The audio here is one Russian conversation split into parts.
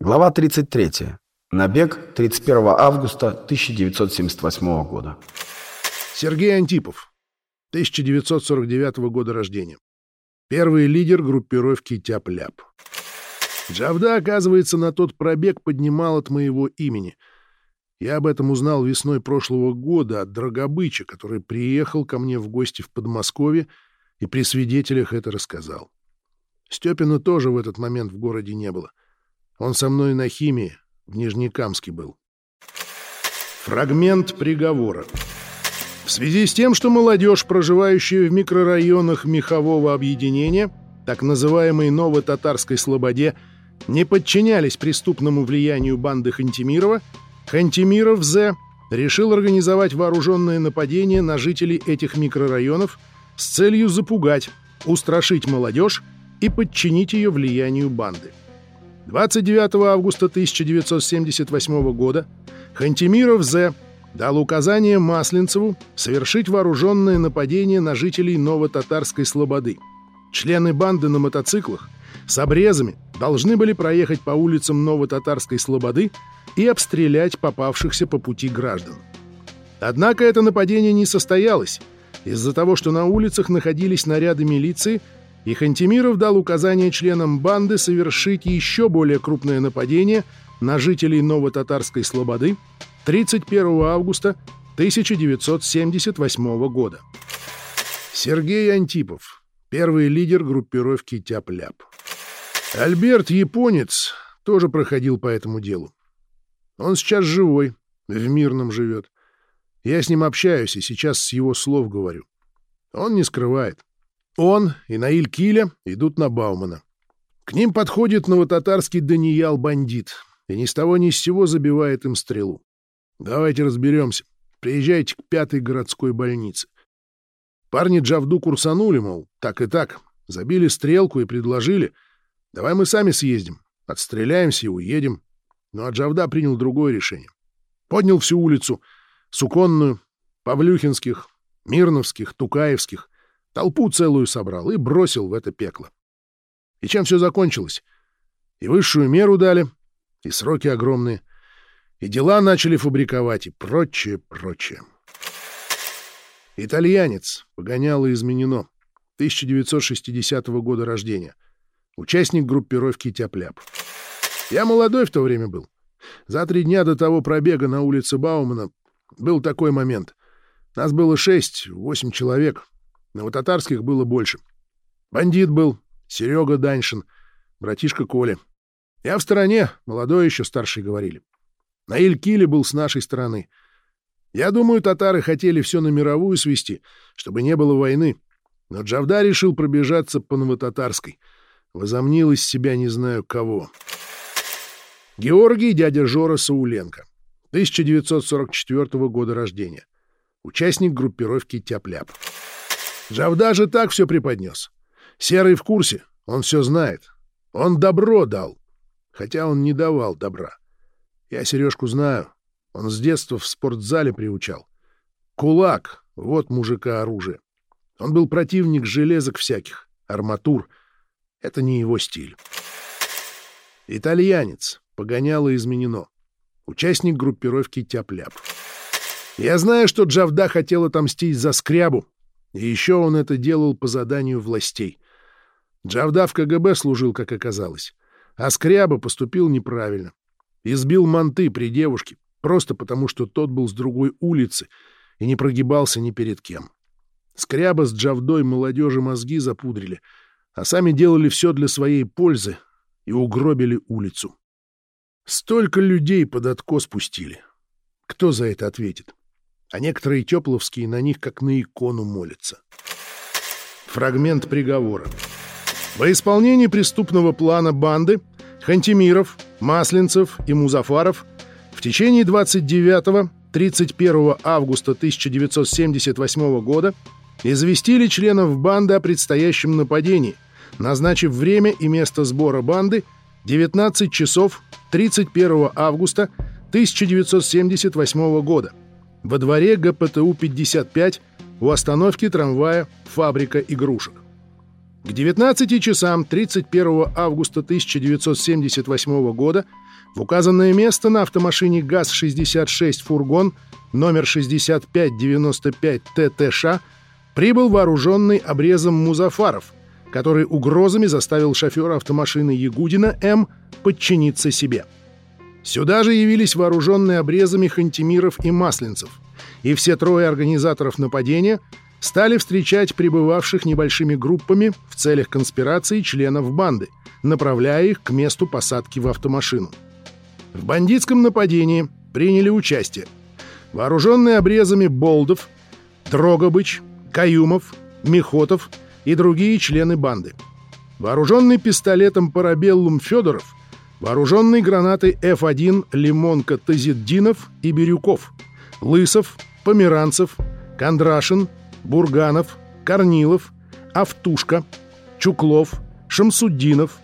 Глава 33. Набег 31 августа 1978 года. Сергей Антипов. 1949 года рождения. Первый лидер группировки Тяп-Ляп. Джавда, оказывается, на тот пробег поднимал от моего имени. Я об этом узнал весной прошлого года от Драгобыча, который приехал ко мне в гости в Подмосковье и при свидетелях это рассказал. Степина тоже в этот момент в городе не было. Он со мной на химии, в Нижнекамске был. Фрагмент приговора. В связи с тем, что молодежь, проживающая в микрорайонах Мехового объединения, так называемой Ново-Татарской Слободе, не подчинялись преступному влиянию банды Хантимирова, Хантимиров З. решил организовать вооруженное нападение на жителей этих микрорайонов с целью запугать, устрашить молодежь и подчинить ее влиянию банды. 29 августа 1978 года Хантимиров З. дал указание Масленцеву совершить вооруженное нападение на жителей Ново-Татарской Слободы. Члены банды на мотоциклах с обрезами должны были проехать по улицам Ново-Татарской Слободы и обстрелять попавшихся по пути граждан. Однако это нападение не состоялось из-за того, что на улицах находились наряды милиции – и Хантимиров дал указание членам банды совершить еще более крупное нападение на жителей Ново-Татарской Слободы 31 августа 1978 года. Сергей Антипов, первый лидер группировки Тяп-Ляп. Альберт Японец тоже проходил по этому делу. Он сейчас живой, в Мирном живет. Я с ним общаюсь и сейчас с его слов говорю. Он не скрывает. Он и Наиль Киля идут на Баумана. К ним подходит новотатарский Даниял-бандит и ни с того ни с сего забивает им стрелу. Давайте разберемся. Приезжайте к пятой городской больнице. Парни Джавду курсанули, мол, так и так. Забили стрелку и предложили. Давай мы сами съездим, отстреляемся и уедем. Ну а Джавда принял другое решение. Поднял всю улицу. Суконную, Павлюхинских, Мирновских, Тукаевских — Толпу целую собрал и бросил в это пекло. И чем все закончилось? И высшую меру дали, и сроки огромные, и дела начали фабриковать, и прочее, прочее. Итальянец, погоняло изменено, 1960 года рождения, участник группировки «Тяп-ляп». Я молодой в то время был. За три дня до того пробега на улице Баумана был такой момент. Нас было шесть-восемь человек — но у татарских было больше. Бандит был, Серега Даньшин, братишка Коля. Я в стороне, молодой еще старший говорили. Наиль Кили был с нашей стороны. Я думаю, татары хотели все на мировую свести, чтобы не было войны. Но Джавда решил пробежаться по новотатарской. Возомнил из себя не знаю кого. Георгий, дядя Жора Сауленко. 1944 года рождения. Участник группировки «Тяп-ляп». Джавда же так все преподнес. Серый в курсе, он все знает. Он добро дал, хотя он не давал добра. Я Сережку знаю, он с детства в спортзале приучал. Кулак — вот мужика оружие. Он был противник железок всяких, арматур. Это не его стиль. Итальянец, погоняло изменено. Участник группировки Тяп-Ляп. Я знаю, что Джавда хотел отомстить за скрябу, и еще он это делал по заданию властей. Джавда в КГБ служил, как оказалось. А Скряба поступил неправильно. Избил манты при девушке, просто потому что тот был с другой улицы и не прогибался ни перед кем. Скряба с Джавдой молодежи мозги запудрили, а сами делали все для своей пользы и угробили улицу. Столько людей под откос пустили. Кто за это ответит? А некоторые тепловские на них как на икону молятся. Фрагмент приговора. Во исполнении преступного плана банды Хантимиров, Масленцев и Музафаров в течение 29-31 августа 1978 года известили членов банды о предстоящем нападении, назначив время и место сбора банды 19 часов 31 августа 1978 года – во дворе ГПТУ-55 у остановки трамвая «Фабрика игрушек». К 19 часам 31 августа 1978 года в указанное место на автомашине ГАЗ-66 «Фургон» номер 6595 ТТШ прибыл вооруженный обрезом Музафаров, который угрозами заставил шофера автомашины Ягудина М подчиниться себе. Сюда же явились вооруженные обрезами Хантимиров и Масленцев, и все трое организаторов нападения стали встречать прибывавших небольшими группами в целях конспирации членов банды, направляя их к месту посадки в автомашину. В бандитском нападении приняли участие вооруженные обрезами Болдов, Дрогобыч, Каюмов, Мехотов и другие члены банды. Вооруженный пистолетом Парабеллум Федоров, вооруженный гранатой F1 Лимонка Тазиддинов и Бирюков, Лысов, Померанцев, Кондрашин, Бурганов, Корнилов, Автушка, Чуклов, Шамсуддинов,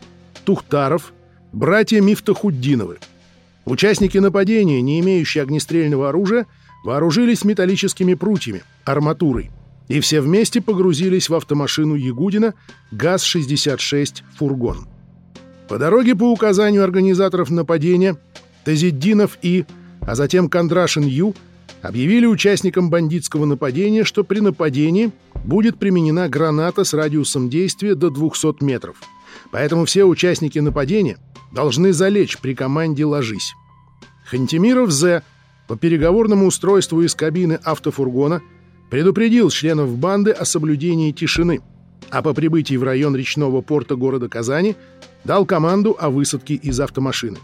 Тухтаров, братья Мифтахуддиновы. Участники нападения, не имеющие огнестрельного оружия, вооружились металлическими прутьями, арматурой, и все вместе погрузились в автомашину Ягудина ГАЗ-66 «Фургон». По дороге по указанию организаторов нападения Тазиддинов И, а затем Кондрашин Ю объявили участникам бандитского нападения, что при нападении будет применена граната с радиусом действия до 200 метров. Поэтому все участники нападения должны залечь при команде «Ложись». Хантимиров З. по переговорному устройству из кабины автофургона предупредил членов банды о соблюдении тишины, а по прибытии в район речного порта города Казани дал команду о высадке из автомашины.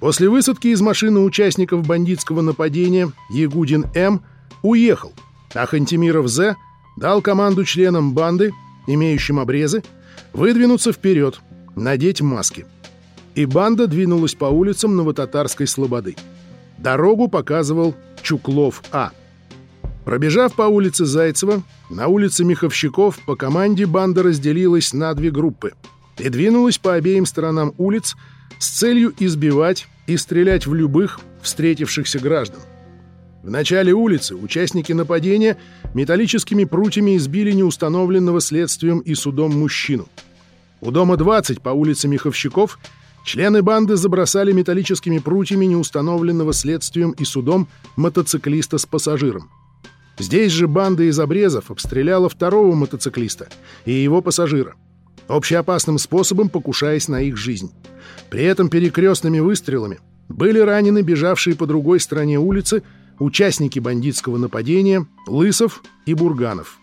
После высадки из машины участников бандитского нападения Ягудин М. уехал, а Хантимиров З. дал команду членам банды, имеющим обрезы, выдвинуться вперед, надеть маски — и банда двинулась по улицам Новотатарской Слободы. Дорогу показывал Чуклов А. Пробежав по улице Зайцева, на улице Миховщиков по команде банда разделилась на две группы и двинулась по обеим сторонам улиц с целью избивать и стрелять в любых встретившихся граждан. В начале улицы участники нападения металлическими прутьями избили неустановленного следствием и судом мужчину. У дома 20 по улице Миховщиков – Члены банды забросали металлическими прутьями неустановленного следствием и судом мотоциклиста с пассажиром. Здесь же банда из обрезов обстреляла второго мотоциклиста и его пассажира, общеопасным способом покушаясь на их жизнь. При этом перекрестными выстрелами были ранены бежавшие по другой стороне улицы участники бандитского нападения Лысов и Бурганов.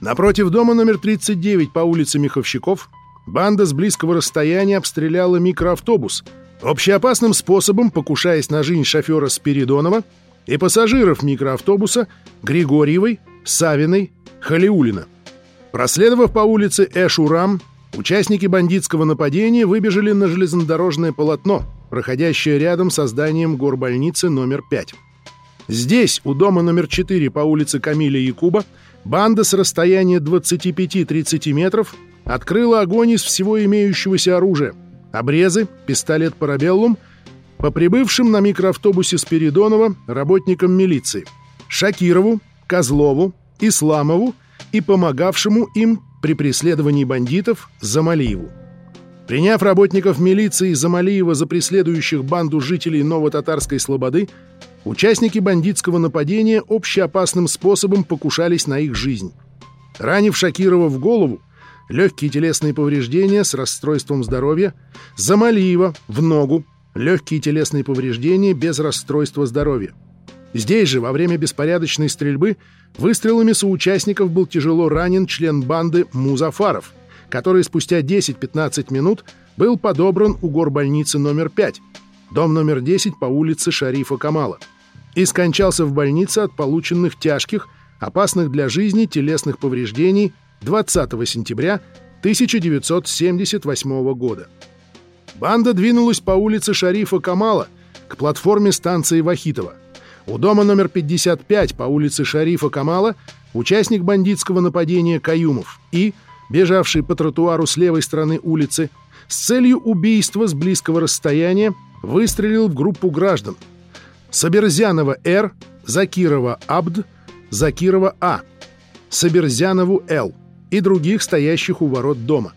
Напротив дома номер 39 по улице Миховщиков Банда с близкого расстояния обстреляла микроавтобус, общеопасным способом покушаясь на жизнь шофера Спиридонова и пассажиров микроавтобуса Григорьевой, Савиной, Халиулина. Проследовав по улице Эшурам, участники бандитского нападения выбежали на железнодорожное полотно, проходящее рядом со зданием горбольницы номер 5. Здесь, у дома номер 4 по улице Камиля Якуба, банда с расстояния 25-30 метров открыла огонь из всего имеющегося оружия. Обрезы, пистолет «Парабеллум» по прибывшим на микроавтобусе Спиридонова работникам милиции, Шакирову, Козлову, Исламову и помогавшему им при преследовании бандитов Замалиеву. Приняв работников милиции Замалиева за преследующих банду жителей Новотатарской Слободы, участники бандитского нападения общеопасным способом покушались на их жизнь. Ранив Шакирова в голову, легкие телесные повреждения с расстройством здоровья, Замалиева в ногу, легкие телесные повреждения без расстройства здоровья. Здесь же, во время беспорядочной стрельбы, выстрелами соучастников был тяжело ранен член банды Музафаров, который спустя 10-15 минут был подобран у горбольницы номер 5, дом номер 10 по улице Шарифа Камала, и скончался в больнице от полученных тяжких, опасных для жизни телесных повреждений 20 сентября 1978 года. Банда двинулась по улице Шарифа Камала к платформе станции Вахитова. У дома номер 55 по улице Шарифа Камала участник бандитского нападения Каюмов и, бежавший по тротуару с левой стороны улицы, с целью убийства с близкого расстояния выстрелил в группу граждан. Соберзянова Р, Закирова Абд, Закирова А, Соберзянову Л. и других стоящих у ворот дома.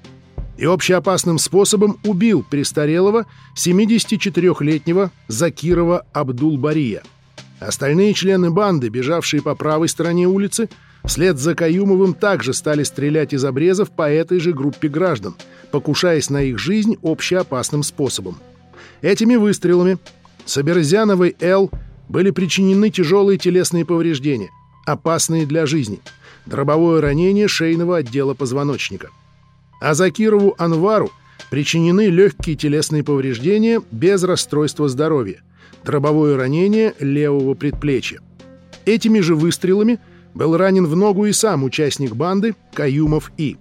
И общеопасным способом убил престарелого 74-летнего Закирова Абдул-Бария. Остальные члены банды, бежавшие по правой стороне улицы, вслед за Каюмовым также стали стрелять из обрезов по этой же группе граждан, покушаясь на их жизнь общеопасным способом. Этими выстрелами Саберзяновой Л были причинены тяжелые телесные повреждения, опасные для жизни, дробовое ранение шейного отдела позвоночника. А Закирову Анвару причинены легкие телесные повреждения без расстройства здоровья, дробовое ранение левого предплечья. Этими же выстрелами был ранен в ногу и сам участник банды Каюмов И.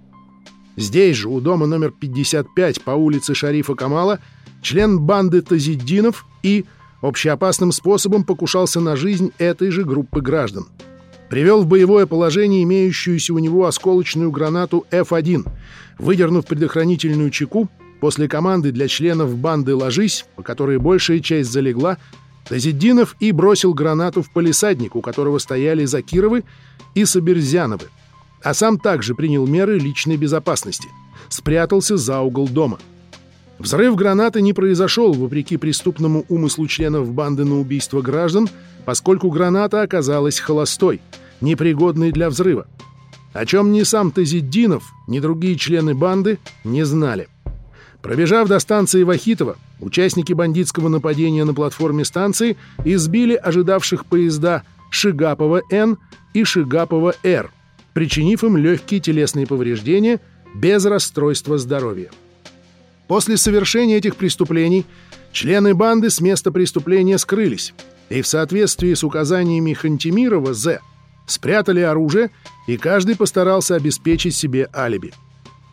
Здесь же, у дома номер 55 по улице Шарифа Камала, член банды Тазиддинов И общеопасным способом покушался на жизнь этой же группы граждан. Привел в боевое положение имеющуюся у него осколочную гранату F1, выдернув предохранительную чеку, после команды для членов банды «Ложись», по которой большая часть залегла, Тазиддинов и бросил гранату в палисадник, у которого стояли Закировы и Саберзяновы, а сам также принял меры личной безопасности, спрятался за угол дома — Взрыв гранаты не произошел вопреки преступному умыслу членов банды на убийство граждан, поскольку граната оказалась холостой, непригодной для взрыва. О чем ни сам Тазиддинов, ни другие члены банды не знали. Пробежав до станции Вахитова, участники бандитского нападения на платформе станции избили ожидавших поезда Шигапова-Н и Шигапова-Р, причинив им легкие телесные повреждения без расстройства здоровья. После совершения этих преступлений члены банды с места преступления скрылись и в соответствии с указаниями Хантимирова З спрятали оружие, и каждый постарался обеспечить себе алиби.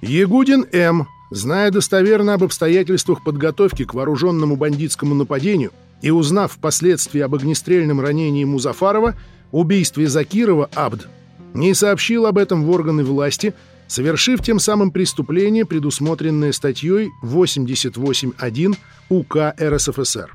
Ягудин М., зная достоверно об обстоятельствах подготовки к вооруженному бандитскому нападению и узнав впоследствии об огнестрельном ранении Музафарова, убийстве Закирова Абд, не сообщил об этом в органы власти – совершив тем самым преступление, предусмотренное статьей 88.1 УК РСФСР.